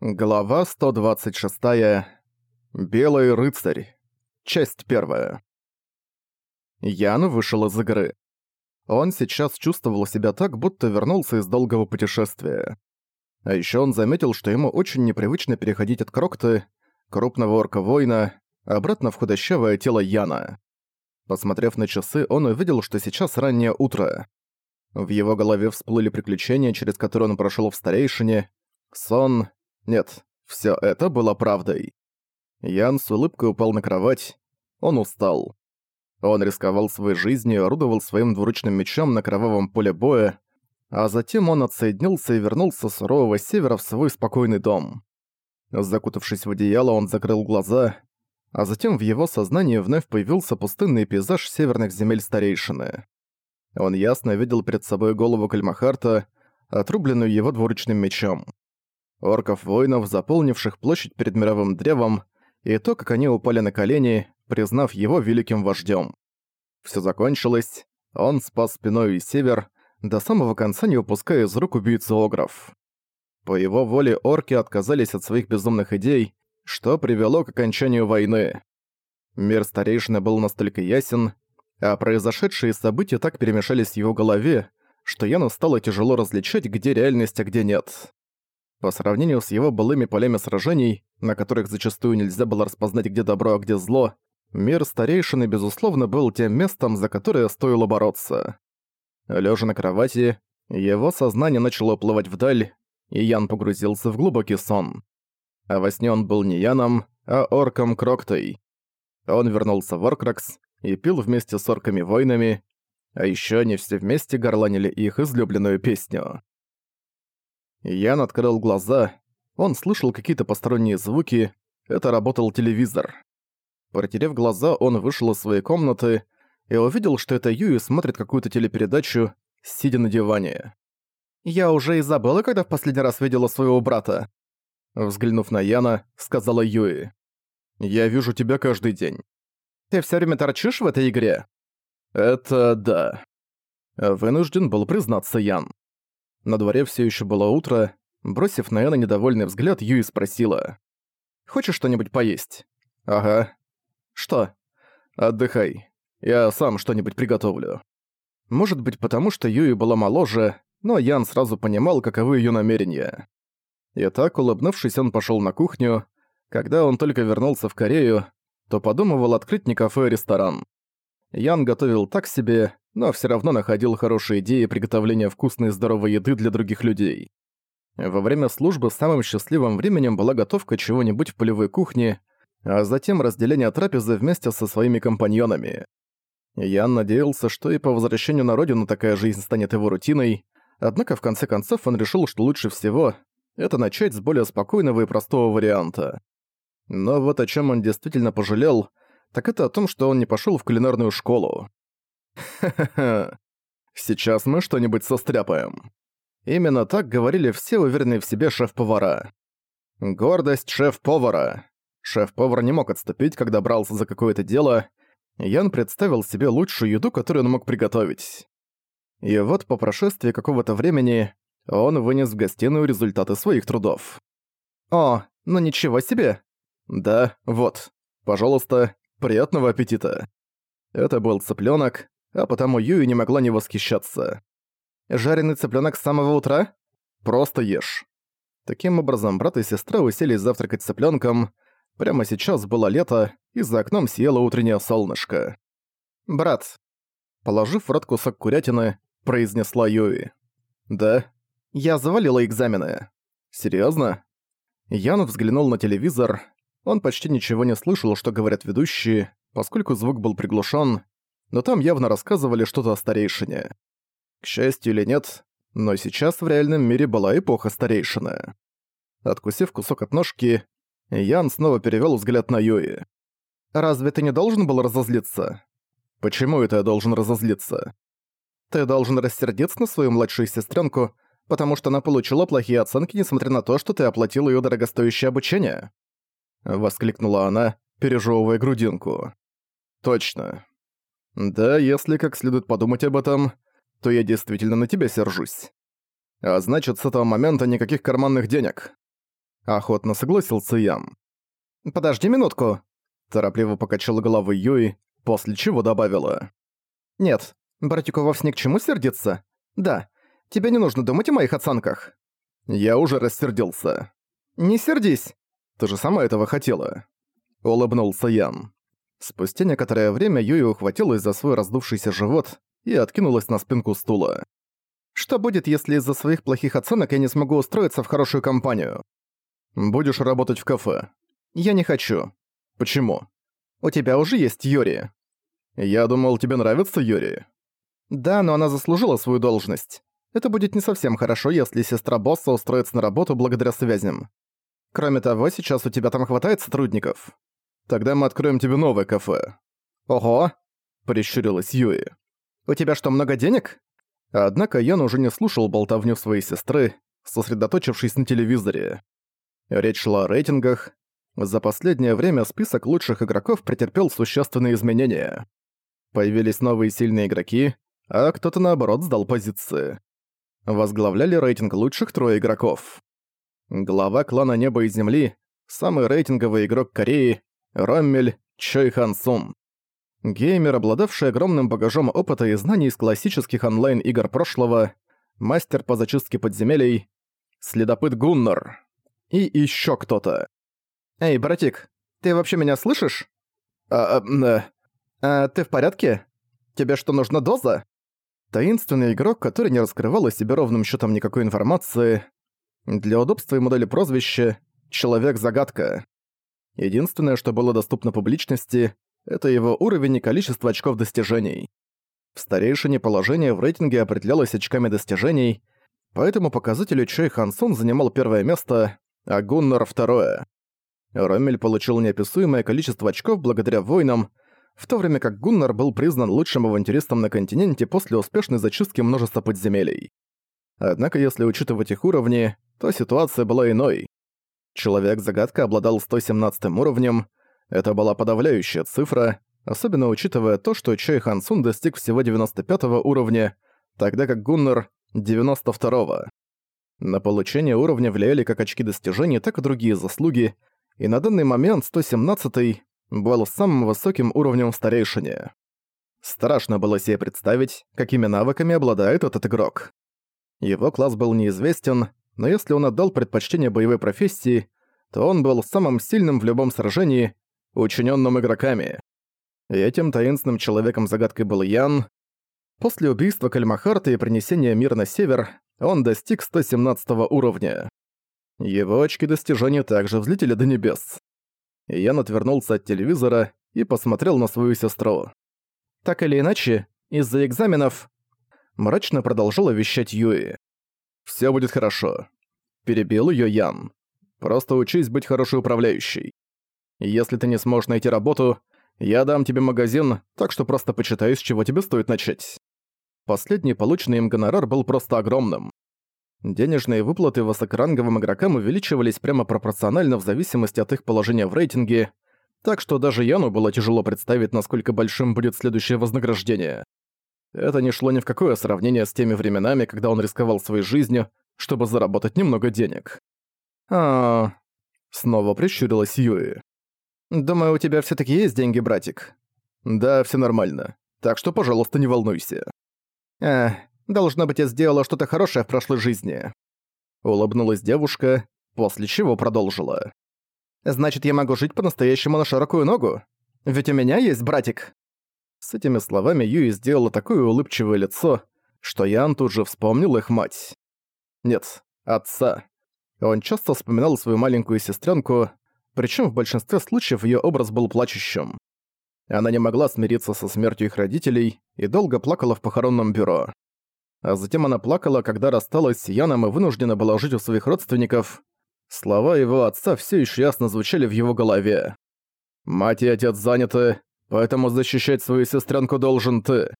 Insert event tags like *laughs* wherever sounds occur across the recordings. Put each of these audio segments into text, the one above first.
Глава 126. Белый рыцарь. Часть первая. Ян вышел из игры. Он сейчас чувствовал себя так, будто вернулся из долгого путешествия. А ещё он заметил, что ему очень непривычно переходить от Крокты, крупного орка-воина, обратно в худощавое тело Яна. Посмотрев на часы, он увидел, что сейчас раннее утро. В его голове всплыли приключения, через которые он прошёл в Старейшине, сон, нет, всё это было правдой. Ян с улыбкой упал на кровать. Он устал. Он рисковал своей жизнью орудовал своим двуручным мечом на кровавом поле боя, а затем он отсоединился и вернулся с сурового севера в свой спокойный дом. Закутавшись в одеяло, он закрыл глаза, а затем в его сознании вновь появился пустынный пейзаж северных земель старейшины. Он ясно видел перед собой голову Кальмахарта, отрубленную его двуручным мечом орков-воинов, заполнивших площадь перед мировым древом, и то, как они упали на колени, признав его великим вождем. Все закончилось, он спас спиной и север, до самого конца не упуская из рук убийцу Огров. По его воле орки отказались от своих безумных идей, что привело к окончанию войны. Мир старейшины был настолько ясен, а произошедшие события так перемешались в его голове, что Яну стало тяжело различать, где реальность, а где нет. По сравнению с его былыми полями сражений, на которых зачастую нельзя было распознать, где добро, а где зло, мир старейшины, безусловно, был тем местом, за которое стоило бороться. Лежа на кровати, его сознание начало уплывать вдаль, и Ян погрузился в глубокий сон. А во сне он был не Яном, а орком Кроктой. Он вернулся в Оркракс и пил вместе с орками-воинами, а еще они все вместе горланили их излюбленную песню. Ян открыл глаза. Он слышал какие-то посторонние звуки. Это работал телевизор. Протерев глаза, он вышел из своей комнаты и увидел, что это Юи смотрит какую-то телепередачу, сидя на диване. «Я уже и забыла, когда в последний раз видела своего брата», Взглянув на Яна, сказала Юи. «Я вижу тебя каждый день». «Ты всё время торчишь в этой игре?» «Это да». Вынужден был признаться Ян. На дворе все еще было утро. Бросив на Эна недовольный взгляд, Юи спросила. «Хочешь что-нибудь поесть?» «Ага». «Что?» «Отдыхай. Я сам что-нибудь приготовлю». Может быть, потому что Юи была моложе, но Ян сразу понимал, каковы ее намерения. И так, улыбнувшись, он пошел на кухню. Когда он только вернулся в Корею, то подумывал открыть не кафе, а ресторан. Ян готовил так себе, но все равно находил хорошие идеи приготовления вкусной и здоровой еды для других людей. Во время службы самым счастливым временем была готовка чего-нибудь в полевой кухне, а затем разделение трапезы вместе со своими компаньонами. Ян надеялся, что и по возвращению на родину такая жизнь станет его рутиной, однако в конце концов он решил, что лучше всего это начать с более спокойного и простого варианта. Но вот о чем он действительно пожалел, так это о том, что он не пошел в кулинарную школу. Ха-ха-ха. *laughs* Сейчас мы что-нибудь состряпаем. Именно так говорили все уверенные в себе шеф-повара. Гордость шеф-повара. Шеф-повар не мог отступить, когда брался за какое-то дело. Ян представил себе лучшую еду, которую он мог приготовить. И вот по прошествии какого-то времени он вынес в гостиную результаты своих трудов. «О, ну ничего себе!» «Да, вот. Пожалуйста, приятного аппетита!» Это был цыплёнок, а потому Юи не могла не восхищаться. «Жареный цыплёнок с самого утра? Просто ешь». Таким образом, брат и сестра уселись завтракать с цыплёнком. Прямо сейчас было лето, и за окном сияло утреннее солнышко. «Брат», положив в рот кусок курятины, произнесла Юи. «Да, я завалила экзамены». «Серьёзно?» Ян взглянул на телевизор. Он почти ничего не слышал, что говорят ведущие, поскольку звук был приглушен, но там явно рассказывали что-то о старейшине. К счастью или нет, но сейчас в реальном мире была эпоха старейшины. Откусив кусок от ножки, Ян снова перевёл взгляд на Юи. «Разве ты не должен был разозлиться?» «Почему это я должен разозлиться?» «Ты должен рассердиться на свою младшую сестренку, потому что она получила плохие оценки, несмотря на то, что ты оплатил ее дорогостоящее обучение?» Воскликнула она, пережевывая грудинку. «Точно. Да, если как следует подумать об этом, то я действительно на тебя сержусь. А значит, с этого момента никаких карманных денег. Охотно согласился Ян. «Подожди минутку», – торопливо покачала головой Юи, после чего добавила. «Нет, братику вовсе ни к чему сердиться. Да, тебе не нужно думать о моих оценках». Я уже рассердился. «Не сердись. Ты же сама этого хотела». Улыбнулся Ян. Спустя некоторое время Юи ухватилась за свой раздувшийся живот и откинулась на спинку стула. «Что будет, если из-за своих плохих оценок я не смогу устроиться в хорошую компанию?» «Будешь работать в кафе». «Я не хочу». «Почему?» «У тебя уже есть Юри». «Я думал, тебе нравится Юри». «Да, но она заслужила свою должность. Это будет не совсем хорошо, если сестра босса устроится на работу благодаря связям. Кроме того, сейчас у тебя там хватает сотрудников. Тогда мы откроем тебе новое кафе». «Ого!» – прищурилась Юи. «У тебя что, много денег?» Однако Ян уже не слушал болтовню своей сестры, сосредоточившись на телевизоре. Речь шла о рейтингах. За последнее время список лучших игроков претерпел существенные изменения. Появились новые сильные игроки, а кто-то наоборот сдал позиции. Возглавляли рейтинг лучших трое игроков. Глава клана Неба и Земли, самый рейтинговый игрок Кореи, Роммель Чой Хан. Геймер, обладавший огромным багажом опыта и знаний из классических онлайн-игр прошлого, мастер по зачистке подземелий, следопыт Гуннар и еще кто-то. «Эй, братик, ты вообще меня слышишь?» «А, а, а ты в порядке? Тебе что, нужна доза?» Таинственный игрок, который не раскрывал о себе ровным счетом никакой информации. Для удобства ему дали прозвище «Человек-загадка». Единственное, что было доступно публичности, это его уровень и количество очков достижений. В старейшине положение в рейтинге определялось очками достижений, поэтому показателю Чой Хансон занимал первое место, а Гуннар — второе. Ромель получил неописуемое количество очков благодаря воинам, в то время как Гуннар был признан лучшим авантюристом на континенте после успешной зачистки множества подземелий. Однако если учитывать их уровни, то ситуация была иной. Человек-загадка обладал 117 уровнем, это была подавляющая цифра, особенно учитывая то, что Чай Хансун достиг всего 95 уровня, тогда как Гуннар — 92-го. На получение уровня влияли как очки достижений, так и другие заслуги, и на данный момент 117-й был самым высоким уровнем в старейшине. Страшно было себе представить, какими навыками обладает этот игрок. Его класс был неизвестен, но если он отдал предпочтение боевой профессии, то он был самым сильным в любом сражении, учиненным игроками. И этим таинственным человеком-загадкой был Ян. После убийства Кальмахарта и принесения мира на север, он достиг 117 уровня. Его очки достижения также взлетели до небес. Ян отвернулся от телевизора и посмотрел на свою сестру. Так или иначе, из-за экзаменов мрачно продолжила вещать Юи. «Всё будет хорошо», — перебил её Ян. «Просто учись быть хорошей управляющей. Если ты не сможешь найти работу, я дам тебе магазин, так что просто почитай, с чего тебе стоит начать». Последний полученный им гонорар был просто огромным. Денежные выплаты высокоранговым игрокам увеличивались прямо пропорционально в зависимости от их положения в рейтинге, так что даже Яну было тяжело представить, насколько большим будет следующее вознаграждение. Это не шло ни в какое сравнение с теми временами, когда он рисковал своей жизнью, чтобы заработать немного денег. а Снова прищурилась Юи. «Думаю, у тебя все таки есть деньги, братик?» «Да, все нормально. Так что, пожалуйста, не волнуйся». «Эх, Должно быть, я сделала что-то хорошее в прошлой жизни». Улыбнулась девушка, после чего продолжила. «Значит, я могу жить по-настоящему на широкую ногу? Ведь у меня есть братик». С этими словами Юи сделала такое улыбчивое лицо, что Ян тут же вспомнил их мать. Нет, отца. Он часто вспоминал свою маленькую сестренку, причем в большинстве случаев ее образ был плачущим. Она не могла смириться со смертью их родителей и долго плакала в похоронном бюро а затем она плакала, когда рассталась с Яном и вынуждена была жить у своих родственников. Слова его отца все еще ясно звучали в его голове. «Мать и отец заняты, поэтому защищать свою сестренку должен ты.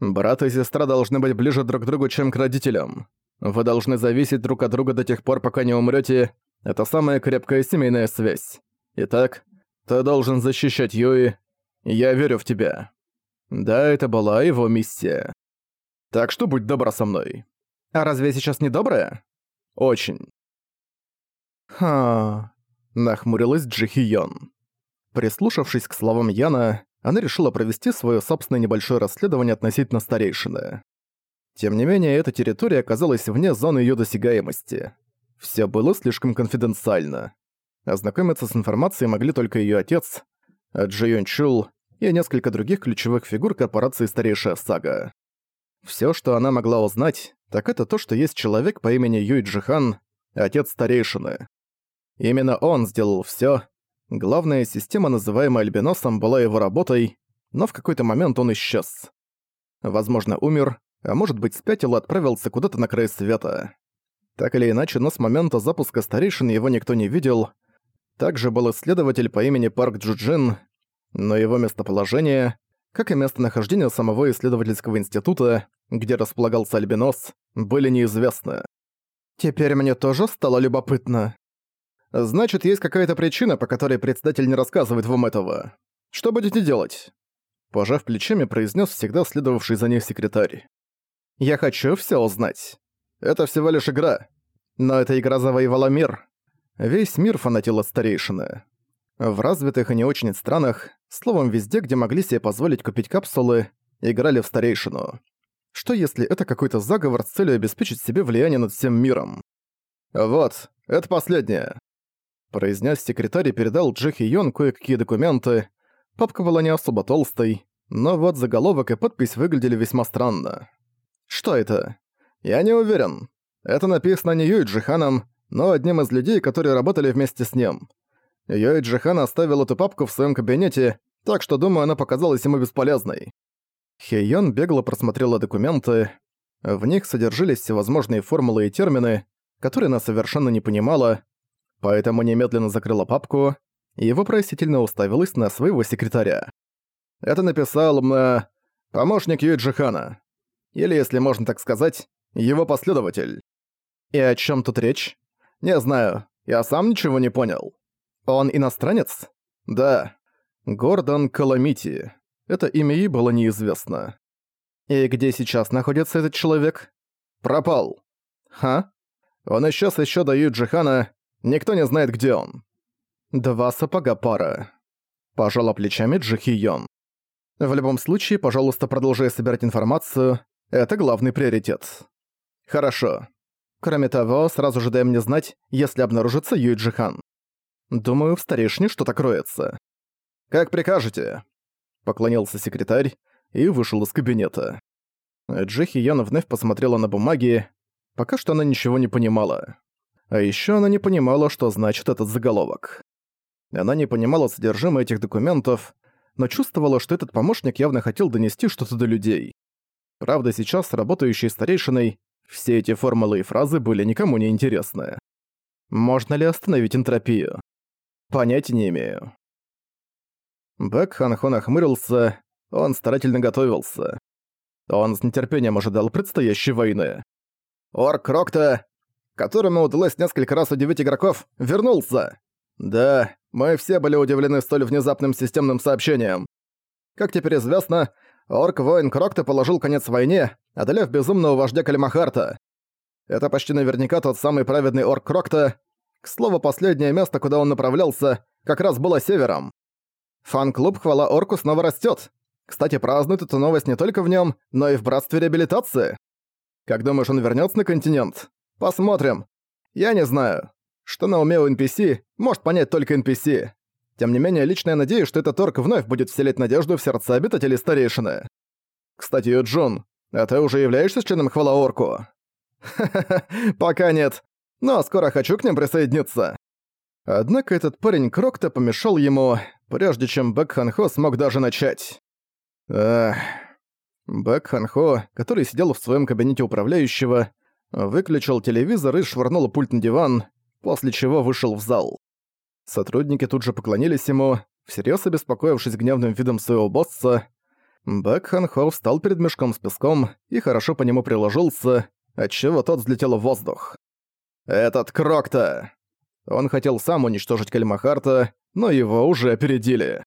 Брат и сестра должны быть ближе друг к другу, чем к родителям. Вы должны зависеть друг от друга до тех пор, пока не умрете. Это самая крепкая семейная связь. Итак, ты должен защищать Юи. Я верю в тебя». Да, это была его миссия. Так что будь добра со мной. А разве я сейчас не добрая? Очень. «Ха...» — нахмурилась Джихион. Прислушавшись к словам Яна, она решила провести свое собственное небольшое расследование относительно старейшины. Тем не менее, эта территория оказалась вне зоны ее досягаемости. Все было слишком конфиденциально. Ознакомиться с информацией могли только ее отец, Джи Юн Чул и несколько других ключевых фигур корпорации «Старейшая сага». Все, что она могла узнать, так это то, что есть человек по имени Юй Джихан, отец старейшины. Именно он сделал все. Главная система, называемая Альбиносом, была его работой, но в какой-то момент он исчез. Возможно, умер, а может быть спятил и отправился куда-то на край света. Так или иначе, но с момента запуска старейшины его никто не видел. Также был исследователь по имени Парк Джуджин, но его местоположение, как и местонахождение самого исследовательского института, где располагался Альбинос, были неизвестны. Теперь мне тоже стало любопытно. Значит, есть какая-то причина, по которой председатель не рассказывает вам этого. Что будете делать? Пожав плечами, произнес всегда следовавший за ней секретарь. Я хочу все узнать. Это всего лишь игра. Но эта игра завоевала мир. Весь мир фанател от старейшины. В развитых и не очень странах, словом, везде, где могли себе позволить купить капсулы, играли в старейшину. Что если это какой-то заговор с целью обеспечить себе влияние над всем миром? «Вот, это последнее», — произнес секретарь и передал Джихи Йон кое-какие документы. Папка была не особо толстой, но вот заголовок и подпись выглядели весьма странно. Что это? Я не уверен. Это написано не Юй Джиханом, но одним из людей, которые работали вместе с ним. Юй Джихан оставил эту папку в своем кабинете, так что, думаю, она показалась ему бесполезной. Хейон бегло просмотрела документы. В них содержались всевозможные формулы и термины, которые она совершенно не понимала, поэтому немедленно закрыла папку и вопросительно уставилась на своего секретаря. Это написал, м... помощник Юй Джихана. Или, если можно так сказать, его последователь. И о чем тут речь? Не знаю, я сам ничего не понял. Он иностранец? Да. Гордон Каламити. Это имя ей было неизвестно. И где сейчас находится этот человек? Пропал. Ха? Он исчез еще до Юджихана, никто не знает, где он. Два сапога пара. Пожала плечами Джихи Йон. В любом случае, пожалуйста, продолжай собирать информацию, это главный приоритет. Хорошо. Кроме того, сразу же дай мне знать, если обнаружится Юйджи Хан. Думаю, в старейшине что-то кроется. Как прикажете. Поклонился секретарь и вышел из кабинета. Джихи Ян вновь посмотрела на бумаги. Пока что она ничего не понимала. А еще она не понимала, что значит этот заголовок. Она не понимала содержимое этих документов, но чувствовала, что этот помощник явно хотел донести что-то до людей. Правда, сейчас с работающей старейшиной все эти формулы и фразы были никому не интересны. Можно ли остановить энтропию? Понятия не имею. Бэк Ханхо нахмурился, он старательно готовился. Он с нетерпением ожидал предстоящей войны. Орк Рокта, которому удалось несколько раз удивить игроков, вернулся. Да, мы все были удивлены столь внезапным системным сообщением. Как теперь известно, Орк-воин Крокта положил конец войне, одолев безумного вождя Калимахарта. Это почти наверняка тот самый праведный Орк Крокта. К слову, последнее место, куда он направлялся, как раз было севером. Фан-клуб «Хвала Орку» снова растет. Кстати, празднуют эту новость не только в нем, но и в Братстве Реабилитации. Как думаешь, он вернется на континент? Посмотрим. Я не знаю. Что на уме у NPC, может понять только NPC. Тем не менее, лично я надеюсь, что этот орк вновь будет вселять надежду в сердца обитателей старейшины. Кстати, Юджун, а ты уже являешься членом хвала орку? Ха-ха-ха, пока нет. Но скоро хочу к ним присоединиться. Однако этот парень Крокта помешал ему, прежде чем Бэк Ханхо смог даже начать. Эх... Бэк Ханхо, который сидел в своем кабинете управляющего, выключил телевизор и швырнул пульт на диван, после чего вышел в зал. Сотрудники тут же поклонились ему, всерьез обеспокоившись гневным видом своего босса. Бэк Хан Хо встал перед мешком с песком и хорошо по нему приложился, отчего тот взлетел в воздух. «Этот Крокта!» Он хотел сам уничтожить Кальмахарта, но его уже опередили.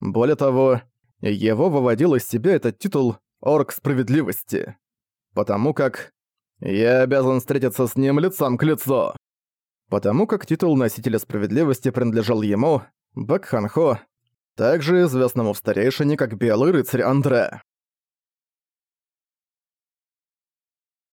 Более того, его выводил из себя этот титул «Орк Справедливости», потому как «Я обязан встретиться с ним лицом к лицу». потому как титул носителя справедливости принадлежал ему, Бэк Хан Хо, также известному в старейшине как Белый рыцарь Андре.